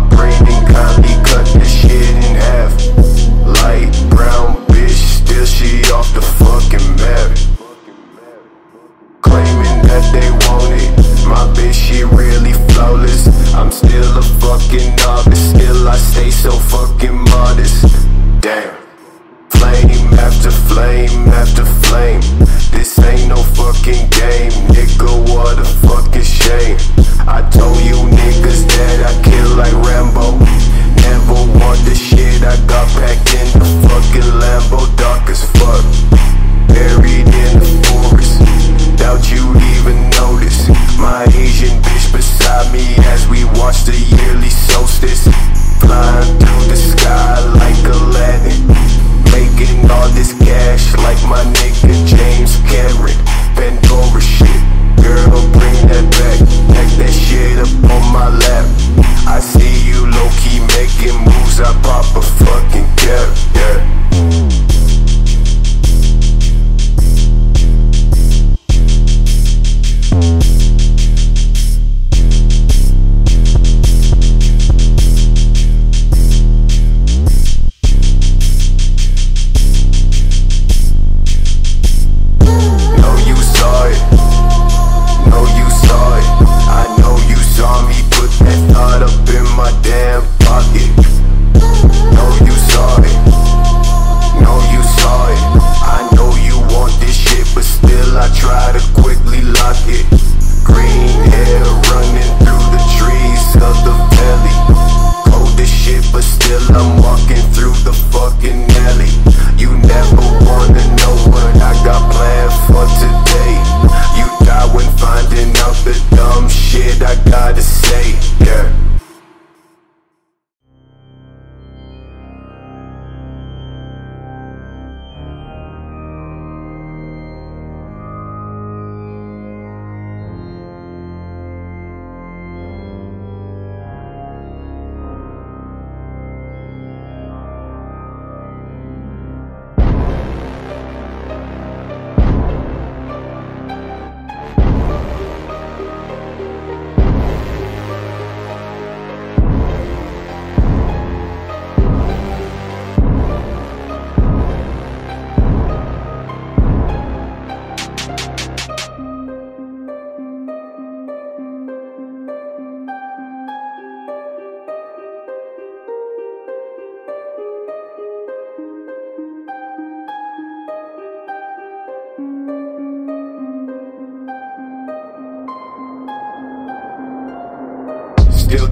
my brain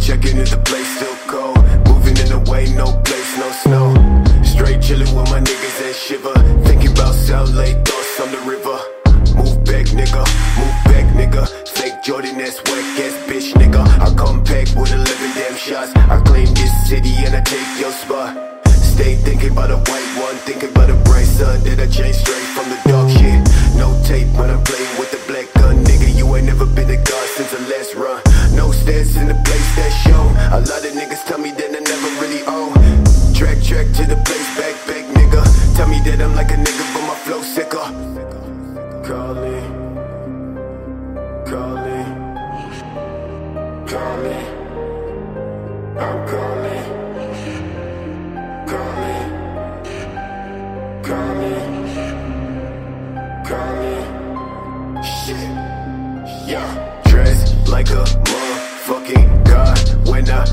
checking if the place still cold. Moving in the way, no place, no snow. Straight chilling with my niggas that shiver. Really own. Track, track to the place, back, back, nigga. Tell me that I'm like a nigga, but my flow sicker. Call me, call me, call me. I'm calling, call me, call me. Shit, yeah. Dressed like a motherfucking god when I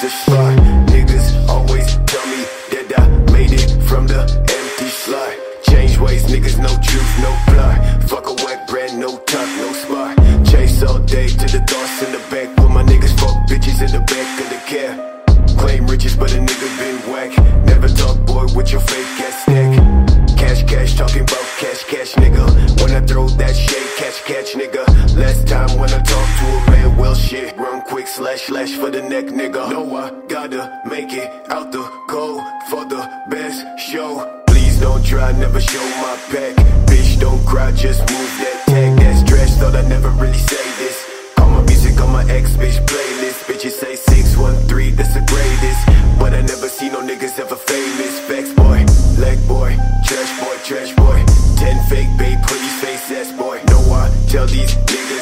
the spot. Niggas always tell me that I made it from the empty slot. Change ways, niggas, no truth, no fly. Fuck a whack brand, no top, no spot. Chase all day to the thoughts in the back. Put my niggas fuck bitches in the back of the cab. Claim riches, but a nigga been whack. Never talk, boy, with your fake ass stack. Cash, cash, talking about cash, cash, nigga. When I throw that shade, catch, catch, nigga. Last time when I talk to a man, shit. Run quick, slash, slash for the neck, nigga. No, I gotta make it out the cold for the best show. Please don't try, never show my back. Bitch, don't cry, just move that tag. That's trash, thought I never really say this. Call my music on my ex bitch playlist. Bitches say 613, that's the greatest. But I never see no niggas ever famous. Facts boy, leg boy, trash boy, trash boy. Ten fake babe, pretty face ass boy. No, I tell these niggas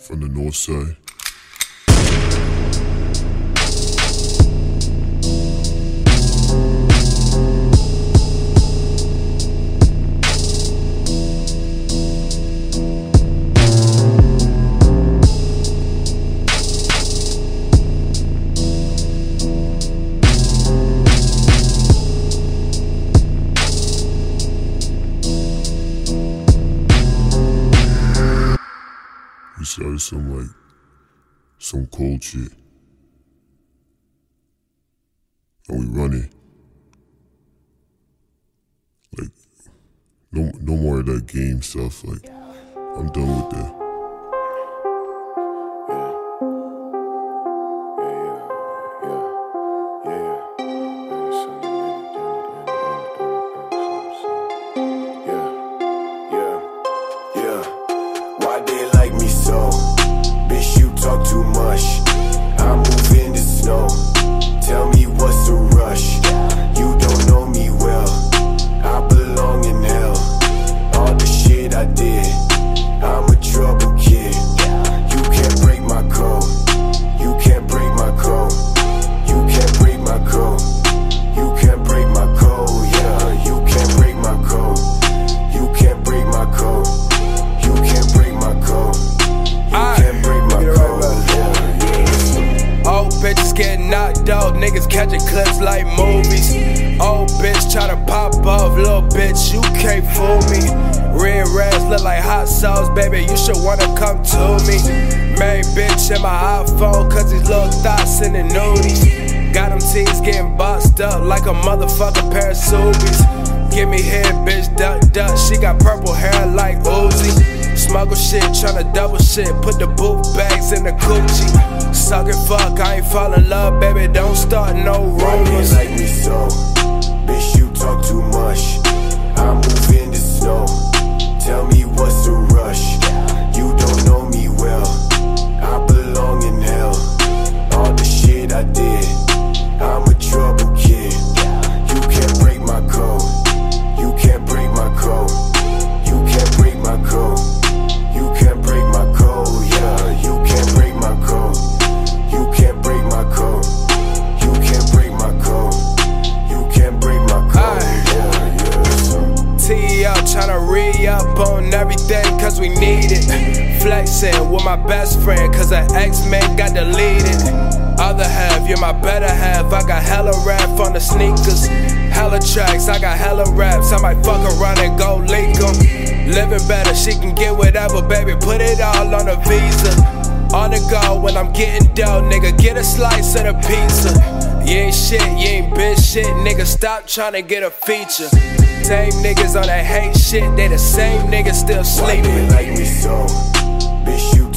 from the north side. Some like some cold shit. And we run it. Like no no more of that game stuff. Like I'm done with that. Getting knocked out, niggas catching clips like movies. Old bitch try to pop off, little bitch, you can't fool me. Red rags look like hot sauce, baby, you should wanna come to me. Main bitch in my iPhone, cause these little thoughts in the nudies. Got them teens getting boxed up like a motherfucking pair of Subies. Give me head, bitch, duck, duck. She got purple hair like tryna double shit. Put the boot bags in the coochie. Suck it, fuck, I ain't fall in love, baby. Don't start no rumors. like me so? Bitch, you talk too much. I move in the snow. Half. I got hella rap on the sneakers. Hella tracks, I got hella raps. I might fuck around and go leak them. Living better, she can get whatever, baby. Put it all on a visa. On the go when I'm getting dough, nigga. Get a slice of the pizza. You ain't shit, you ain't bitch shit, nigga. Stop trying to get a feature. Same niggas on that hate shit, they the same niggas still sleeping. like me so, bitch, you